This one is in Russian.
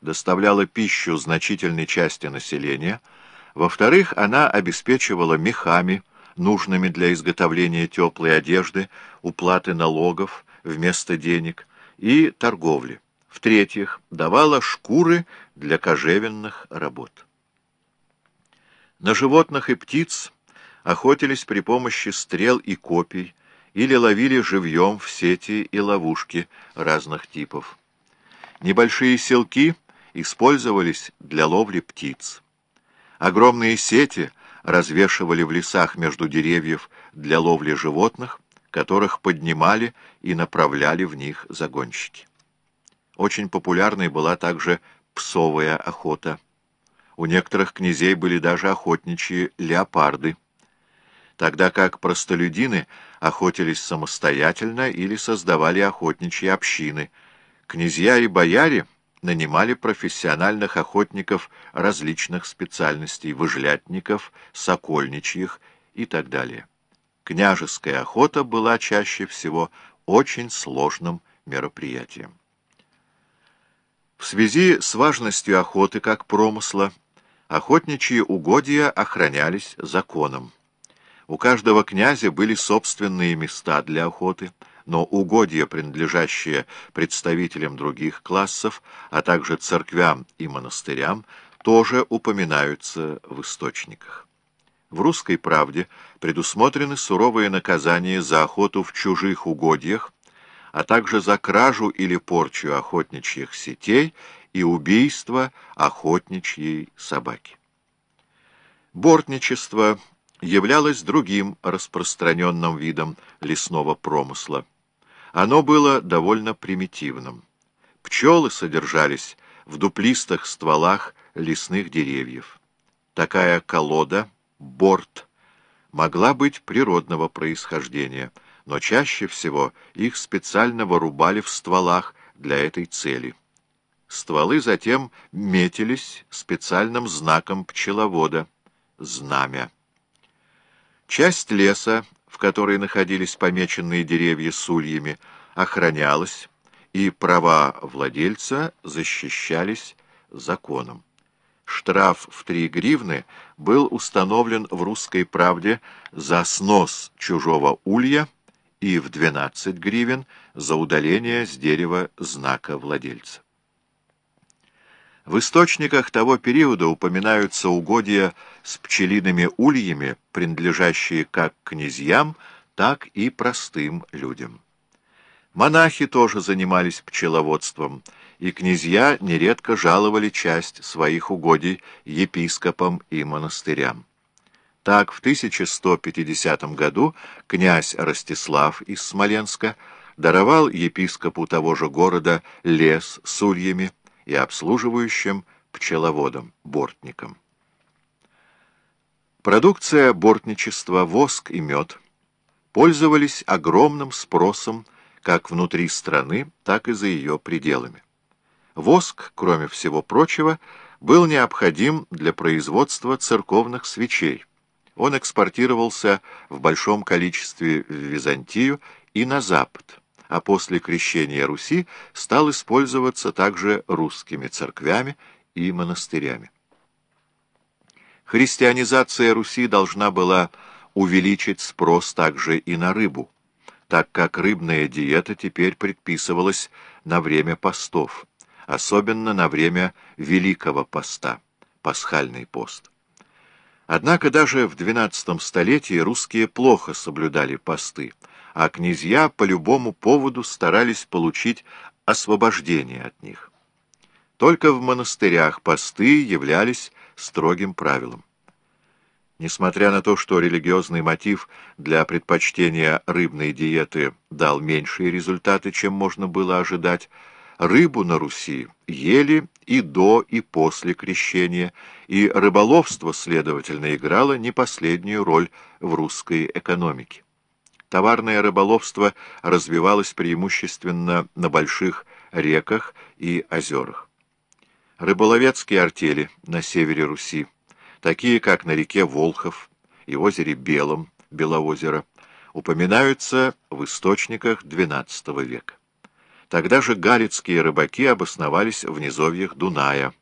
доставляла пищу значительной части населения, во-вторых, она обеспечивала мехами, нужными для изготовления теплой одежды, уплаты налогов вместо денег и торговли. В-третьих, давала шкуры для кожевенных работ. На животных и птиц охотились при помощи стрел и копий или ловили живьем в сети и ловушки разных типов. Небольшие селки использовались для ловли птиц. Огромные сети развешивали в лесах между деревьев для ловли животных, которых поднимали и направляли в них загонщики. Очень популярной была также псовая охота. У некоторых князей были даже охотничьи леопарды, тогда как простолюдины охотились самостоятельно или создавали охотничьи общины. Князья и бояре нанимали профессиональных охотников различных специальностей, выжлятников, сокольничьих и так далее. Княжеская охота была чаще всего очень сложным мероприятием. В связи с важностью охоты как промысла, охотничьи угодья охранялись законом. У каждого князя были собственные места для охоты, но угодья, принадлежащие представителям других классов, а также церквям и монастырям, тоже упоминаются в источниках. В «Русской правде» предусмотрены суровые наказания за охоту в чужих угодьях, а также за кражу или порчу охотничьих сетей и убийство охотничьей собаки. Бортничество являлось другим распространенным видом лесного промысла. Оно было довольно примитивным. Пчелы содержались в дуплистых стволах лесных деревьев. Такая колода, борт, могла быть природного происхождения – но чаще всего их специально вырубали в стволах для этой цели. Стволы затем метились специальным знаком пчеловода — знамя. Часть леса, в которой находились помеченные деревья с ульями, охранялась, и права владельца защищались законом. Штраф в три гривны был установлен в «Русской правде» за снос чужого улья — и в 12 гривен за удаление с дерева знака владельца. В источниках того периода упоминаются угодья с пчелиными ульями, принадлежащие как князьям, так и простым людям. Монахи тоже занимались пчеловодством, и князья нередко жаловали часть своих угодий епископам и монастырям. Так, в 1150 году князь Ростислав из Смоленска даровал епископу того же города лес с ульями и обслуживающим пчеловодом, бортником. Продукция бортничества, воск и мед пользовались огромным спросом как внутри страны, так и за ее пределами. Воск, кроме всего прочего, был необходим для производства церковных свечей, он экспортировался в большом количестве в Византию и на Запад, а после крещения Руси стал использоваться также русскими церквями и монастырями. Христианизация Руси должна была увеличить спрос также и на рыбу, так как рыбная диета теперь предписывалась на время постов, особенно на время Великого поста, пасхальный пост. Однако даже в XII столетии русские плохо соблюдали посты, а князья по любому поводу старались получить освобождение от них. Только в монастырях посты являлись строгим правилом. Несмотря на то, что религиозный мотив для предпочтения рыбной диеты дал меньшие результаты, чем можно было ожидать, рыбу на Руси ели и до, и после крещения, и рыболовство, следовательно, играло не последнюю роль в русской экономике. Товарное рыболовство развивалось преимущественно на больших реках и озерах. Рыболовецкие артели на севере Руси, такие как на реке Волхов и озере Белом, Белоозеро, упоминаются в источниках XII века. Тогда же галицкие рыбаки обосновались в низовьях Дуная.